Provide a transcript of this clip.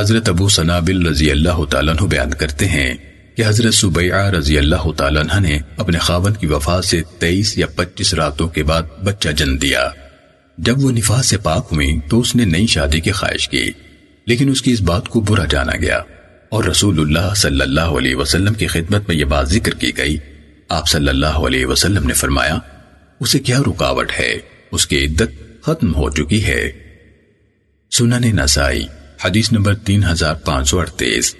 حضرت ابو سنابل رضی اللہ تعالیٰ عنہ بیان کرتے ہیں کہ حضرت سبیعہ رضی اللہ تعالیٰ عنہ نے اپنے خاون کی وفات سے تیئیس یا پچیس راتوں کے بعد بچہ جن دیا۔ جب وہ نفاس سے پاک ہوئی تو اس نے نئی شادی کی خواہش کی، لیکن اس کی اس بات کو برا جانا گیا۔ اور رسول اللہ صلی اللہ علیہ وسلم کی خدمت میں یہ بات ذکر کی گئی۔ آپ صلی اللہ علیہ وسلم نے فرمایا، اسے کیا رکاوٹ ہے؟ اس کی عدت ختم ہو چکی ہے۔ سنن نسائی حدیث نمبر تین ہزار پانچ سو اڑتیس۔